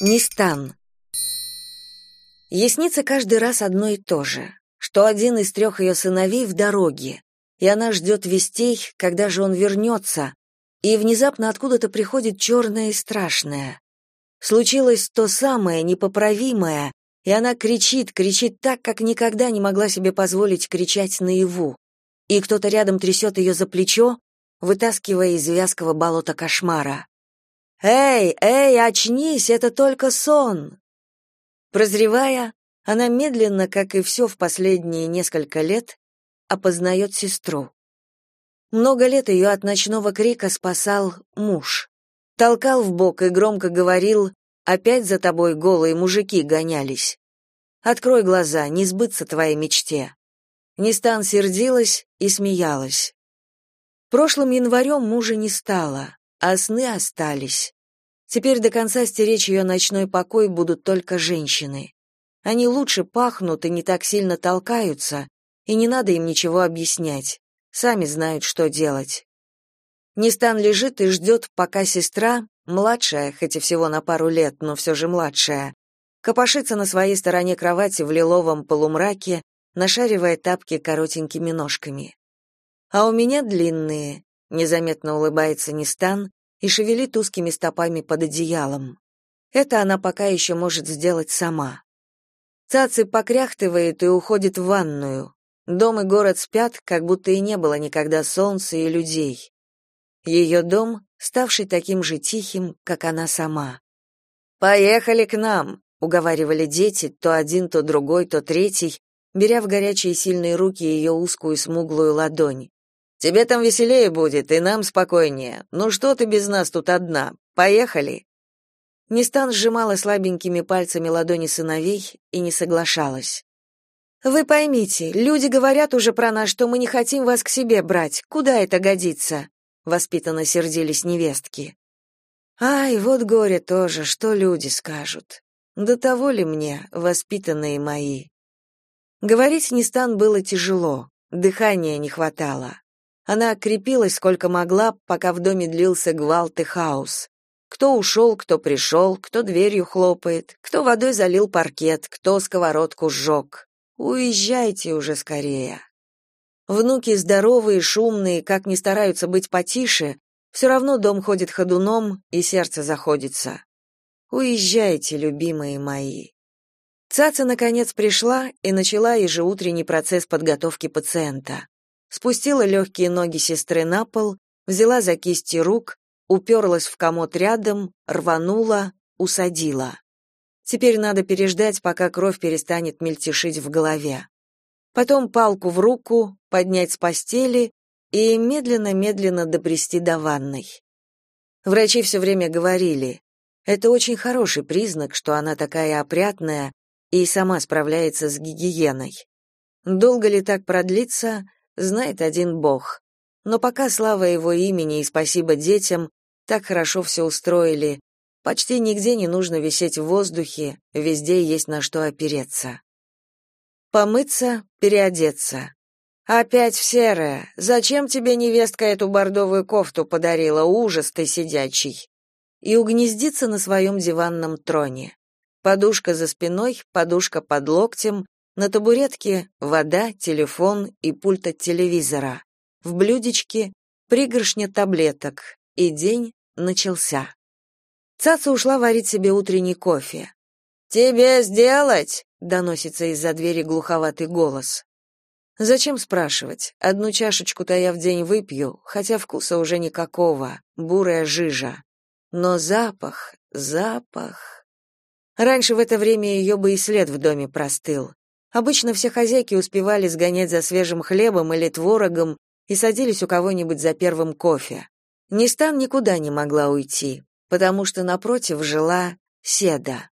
Нистан. Снится каждый раз одно и то же, что один из трех ее сыновей в дороге, и она ждет вестей, когда же он вернется, и внезапно откуда-то приходит черное и страшное. Случилось то самое, непоправимое, и она кричит, кричит так, как никогда не могла себе позволить кричать наяву. И кто-то рядом трясет ее за плечо, вытаскивая из вязкого болота кошмара. «Эй, эй, очнись, это только сон!» Прозревая, она медленно, как и все в последние несколько лет, опознает сестру. Много лет ее от ночного крика спасал муж. Толкал в бок и громко говорил «Опять за тобой голые мужики гонялись». «Открой глаза, не сбыться твоей мечте». Нистан сердилась и смеялась. Прошлым январем мужа не стало а сны остались. Теперь до конца стеречь ее ночной покой будут только женщины. Они лучше пахнут и не так сильно толкаются, и не надо им ничего объяснять. Сами знают, что делать. Нестан лежит и ждет, пока сестра, младшая, хоть и всего на пару лет, но все же младшая, копошится на своей стороне кровати в лиловом полумраке, нашаривая тапки коротенькими ножками. А у меня длинные, Незаметно улыбается Нистан и шевелит узкими стопами под одеялом. Это она пока еще может сделать сама. Цаци покряхтывает и уходит в ванную. Дом и город спят, как будто и не было никогда солнца и людей. Ее дом, ставший таким же тихим, как она сама. «Поехали к нам!» — уговаривали дети, то один, то другой, то третий, беря в горячие сильные руки ее узкую смуглую ладонь. Тебе там веселее будет, и нам спокойнее. Ну что ты без нас тут одна? Поехали. Нестан сжимала слабенькими пальцами ладони сыновей и не соглашалась. Вы поймите, люди говорят уже про нас, что мы не хотим вас к себе брать. Куда это годится? воспитанно сердились невестки. Ай, вот горе тоже, что люди скажут. До того ли мне, воспитанные мои? Говорить Нестан было тяжело, дыхания не хватало. Она крепилась сколько могла, пока в доме длился гвалт и хаос. Кто ушел, кто пришел, кто дверью хлопает, кто водой залил паркет, кто сковородку сжег. Уезжайте уже скорее. Внуки здоровые, шумные, как ни стараются быть потише, все равно дом ходит ходуном, и сердце заходится. Уезжайте, любимые мои. Цаца наконец пришла и начала ежеутренний процесс подготовки пациента спустила легкие ноги сестры на пол, взяла за кисти рук, уперлась в комод рядом, рванула, усадила. Теперь надо переждать, пока кровь перестанет мельтешить в голове. Потом палку в руку, поднять с постели и медленно-медленно добрести до ванной. Врачи все время говорили, это очень хороший признак, что она такая опрятная и сама справляется с гигиеной. Долго ли так продлится, знает один Бог. Но пока слава его имени и спасибо детям, так хорошо все устроили, почти нигде не нужно висеть в воздухе, везде есть на что опереться. Помыться, переодеться. Опять в серое. Зачем тебе невестка эту бордовую кофту подарила, ужас ты сидячий? И угнездиться на своем диванном троне. Подушка за спиной, подушка под локтем, на табуретке вода, телефон и пульт от телевизора. В блюдечке пригоршня таблеток, и день начался. Цаца ушла варить себе утренний кофе. «Тебе сделать?» — доносится из-за двери глуховатый голос. Зачем спрашивать? Одну чашечку-то я в день выпью, хотя вкуса уже никакого, бурая жижа. Но запах, запах... Раньше в это время ее бы и след в доме простыл. Обычно все хозяйки успевали сгонять за свежим хлебом или творогом и садились у кого-нибудь за первым кофе. Нистан никуда не могла уйти, потому что напротив жила Седа.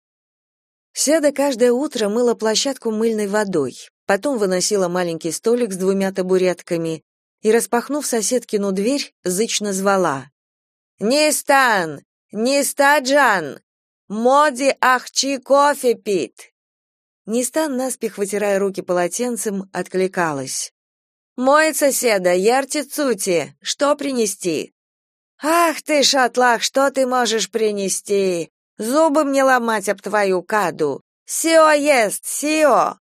Седа каждое утро мыла площадку мыльной водой, потом выносила маленький столик с двумя табуретками и, распахнув соседкину дверь, зычно звала. «Нистан! Нистаджан! Моди ахчи кофе пит!» Нистан, наспех вытирая руки полотенцем, откликалась. «Мой соседа, ярти цути, что принести?» «Ах ты, шатлах, что ты можешь принести? Зубы мне ломать об твою каду. Сио ест, сио!»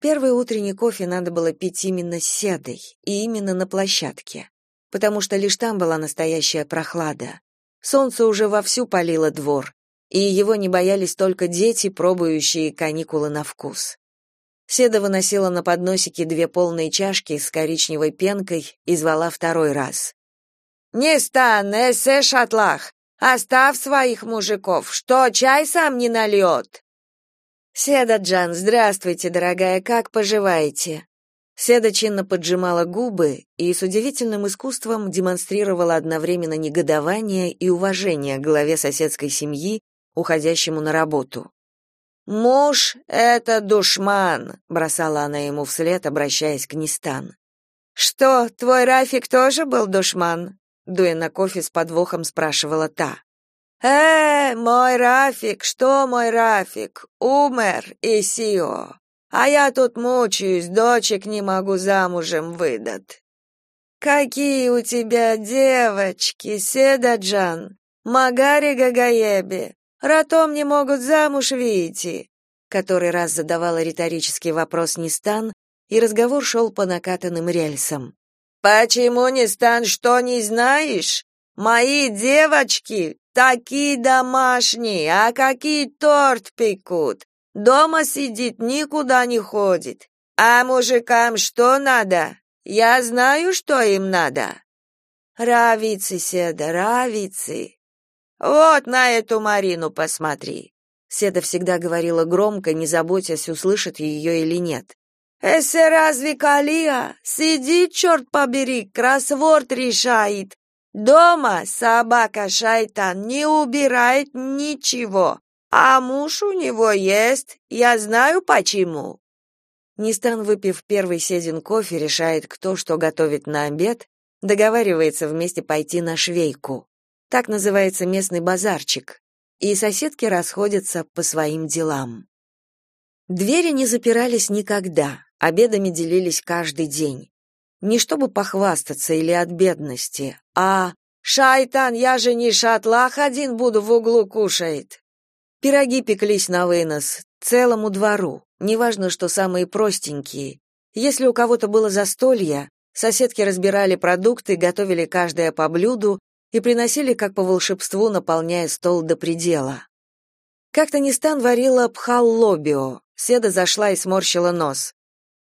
Первый утренний кофе надо было пить именно с седой, и именно на площадке, потому что лишь там была настоящая прохлада. Солнце уже вовсю палило двор, и его не боялись только дети, пробующие каникулы на вкус. Седа выносила на подносике две полные чашки с коричневой пенкой и звала второй раз. «Не стан, эсэ шатлах! Оставь своих мужиков, что чай сам не нальет!» «Седа Джан, здравствуйте, дорогая, как поживаете?» Седа чинно поджимала губы и с удивительным искусством демонстрировала одновременно негодование и уважение к главе соседской семьи, уходящему на работу. «Муж — это душман», — бросала она ему вслед, обращаясь к Нистан. «Что, твой Рафик тоже был душман?» — дуя на кофе с подвохом спрашивала та. «Э, мой Рафик, что мой Рафик? Умер и сио. А я тут мучаюсь, дочек не могу замужем выдать». «Какие у тебя девочки, Седаджан! Магари Гагаеби! Ратом не могут замуж выйти. Который раз задавала риторический вопрос Нистан, и разговор шел по накатанным рельсам. Почему Нистан что не знаешь? Мои девочки такие домашние, а какие торт пекут. Дома сидит, никуда не ходит. А мужикам что надо? Я знаю, что им надо. Равицы, Седа, равицы. Вот на эту Марину посмотри. Седа всегда говорила громко, не заботясь, услышит ее или нет. Эссе разве Калия? Сидит, черт побери, кроссворд решает. Дома собака-шайтан не убирает ничего, а муж у него есть, я знаю почему. Нистан, выпив первый седин кофе, решает, кто что готовит на обед, договаривается вместе пойти на швейку. Так называется местный базарчик. И соседки расходятся по своим делам. Двери не запирались никогда, обедами делились каждый день. Не чтобы похвастаться или от бедности, а «Шайтан, я же не шатлах один буду в углу кушает». Пироги пеклись на вынос, целому двору, неважно, что самые простенькие. Если у кого-то было застолье, соседки разбирали продукты, готовили каждое по блюду и приносили как по волшебству, наполняя стол до предела. Как-то Нистан варила пхаллобио. Седа зашла и сморщила нос.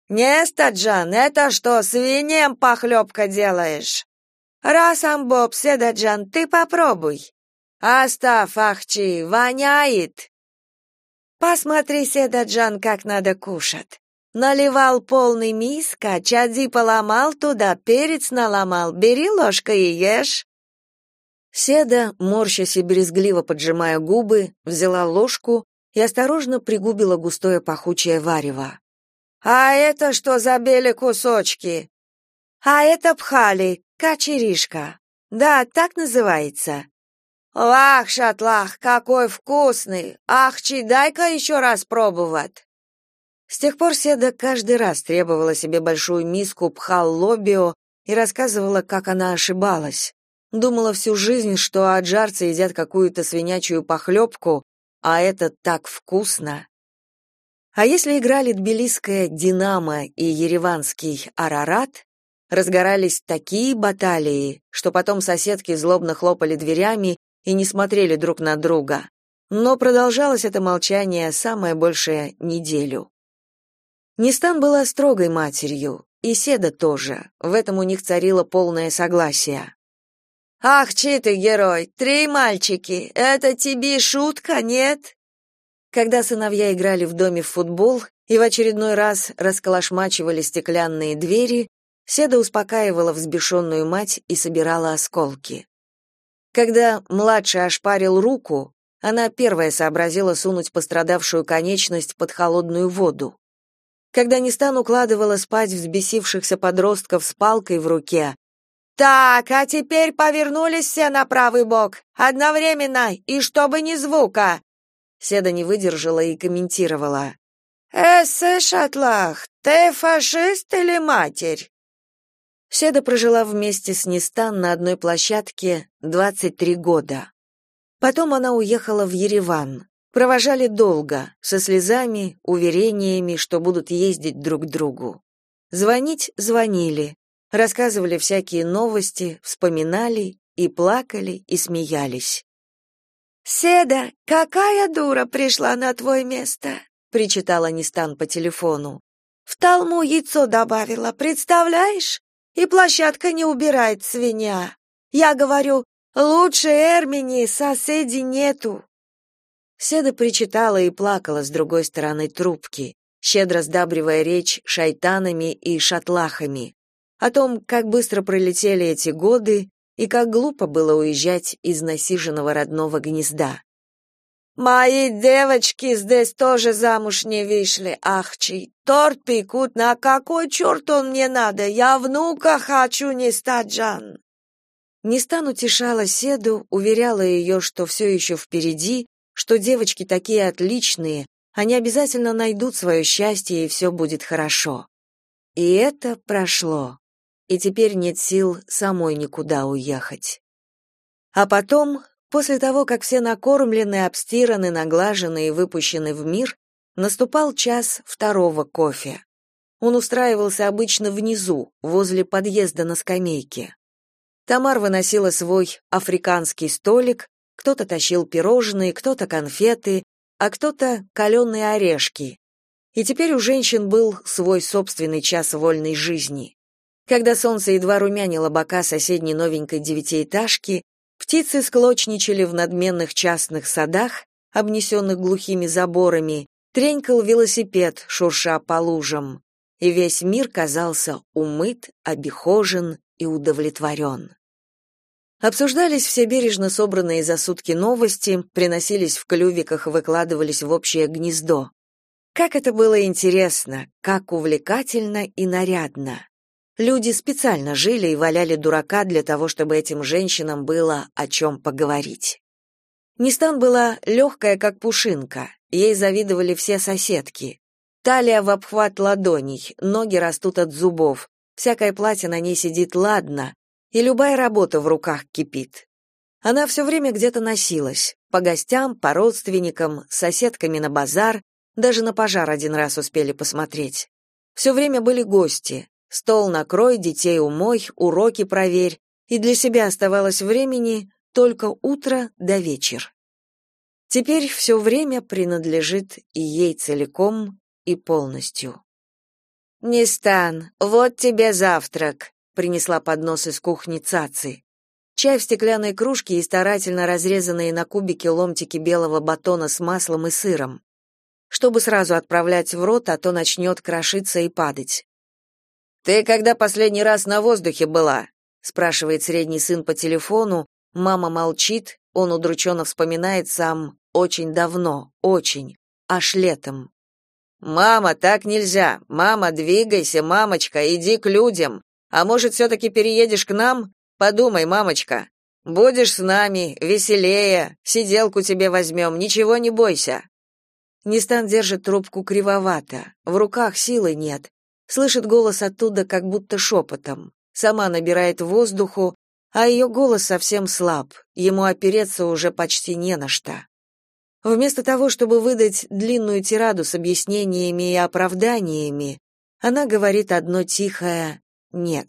«Не, Стаджан, это что, свиньям похлебка делаешь?» «Раз, Амбоб, Седаджан, ты попробуй». «Оставь, Ахчи, воняет!» «Посмотри, Седаджан, как надо кушать. Наливал полный миска, чади поломал туда, перец наломал, бери ложкой и ешь». Седа, морщась и брезгливо поджимая губы, взяла ложку и осторожно пригубила густое пахучее варево. «А это что за бели кусочки?» «А это пхали, качеришка. Да, так называется». «Лах, шатлах, какой вкусный! Ах, чи, дай-ка еще раз пробовать!» С тех пор Седа каждый раз требовала себе большую миску пхал лобио и рассказывала, как она ошибалась. Думала всю жизнь, что аджарцы едят какую-то свинячью похлебку, а это так вкусно. А если играли тбилисская «Динамо» и ереванский «Арарат», разгорались такие баталии, что потом соседки злобно хлопали дверями и не смотрели друг на друга. Но продолжалось это молчание самое большее неделю. Нистан была строгой матерью, и Седа тоже, в этом у них царило полное согласие. Ах, чей ты герой! Три мальчики! Это тебе шутка, нет? Когда сыновья играли в доме в футбол и в очередной раз расколошмачивали стеклянные двери, Седа успокаивала взбешенную мать и собирала осколки. Когда младший ошпарил руку, она первая сообразила сунуть пострадавшую конечность под холодную воду. Когда Нистан укладывала спать взбесившихся подростков с палкой в руке, так, а теперь повернулись все на правый бок, одновременно, и чтобы ни звука. Седа не выдержала и комментировала. «Эссе, Шатлах, ты фашист или матерь?» Седа прожила вместе с Нистан на одной площадке 23 года. Потом она уехала в Ереван. Провожали долго, со слезами, уверениями, что будут ездить друг к другу. Звонить звонили, рассказывали всякие новости, вспоминали и плакали, и смеялись. «Седа, какая дура пришла на твое место!» — причитала Нистан по телефону. «В талму яйцо добавила, представляешь? И площадка не убирает свинья. Я говорю, лучше Эрмини соседей нету». Седа причитала и плакала с другой стороны трубки, щедро сдабривая речь шайтанами и шатлахами, о том, как быстро пролетели эти годы и как глупо было уезжать из насиженного родного гнезда. Мои девочки здесь тоже замуж не вышли, ахчи. Торт пекут, на какой черт он мне надо? Я внука хочу не стать, Жан. Нестан утешала Седу, уверяла ее, что все еще впереди, что девочки такие отличные, они обязательно найдут свое счастье и все будет хорошо. И это прошло и теперь нет сил самой никуда уехать. А потом, после того, как все накормлены, обстираны, наглажены и выпущены в мир, наступал час второго кофе. Он устраивался обычно внизу, возле подъезда на скамейке. Тамар выносила свой африканский столик, кто-то тащил пирожные, кто-то конфеты, а кто-то каленые орешки. И теперь у женщин был свой собственный час вольной жизни. Когда солнце едва румянило бока соседней новенькой девятиэтажки, птицы склочничали в надменных частных садах, обнесенных глухими заборами, тренькал велосипед, шурша по лужам, и весь мир казался умыт, обихожен и удовлетворен. Обсуждались все бережно собранные за сутки новости, приносились в клювиках и выкладывались в общее гнездо. Как это было интересно, как увлекательно и нарядно. Люди специально жили и валяли дурака для того, чтобы этим женщинам было о чем поговорить. Нистан была легкая, как пушинка, ей завидовали все соседки. Талия в обхват ладоней, ноги растут от зубов, всякое платье на ней сидит ладно, и любая работа в руках кипит. Она все время где-то носилась, по гостям, по родственникам, соседками на базар, даже на пожар один раз успели посмотреть. Все время были гости, Стол накрой, детей умой, уроки проверь, и для себя оставалось времени только утро до вечер. Теперь все время принадлежит и ей целиком и полностью. «Нестан, вот тебе завтрак», — принесла поднос из кухни Цаци. Чай в стеклянной кружке и старательно разрезанные на кубики ломтики белого батона с маслом и сыром. Чтобы сразу отправлять в рот, а то начнет крошиться и падать. Ты когда последний раз на воздухе была? спрашивает средний сын по телефону. Мама молчит, он удрученно вспоминает сам очень давно, очень, аж летом. Мама, так нельзя. Мама, двигайся, мамочка, иди к людям. А может, все таки переедешь к нам? Подумай, мамочка. Будешь с нами, веселее, сиделку тебе возьмем, ничего не бойся. Нистан держит трубку кривовато, в руках силы нет, Слышит голос оттуда как будто шепотом. Сама набирает воздуху, а ее голос совсем слаб, ему опереться уже почти не на что. Вместо того, чтобы выдать длинную тираду с объяснениями и оправданиями, она говорит одно тихое «нет».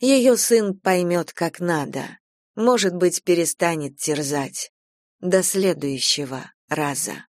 Ее сын поймет, как надо. Может быть, перестанет терзать. До следующего раза.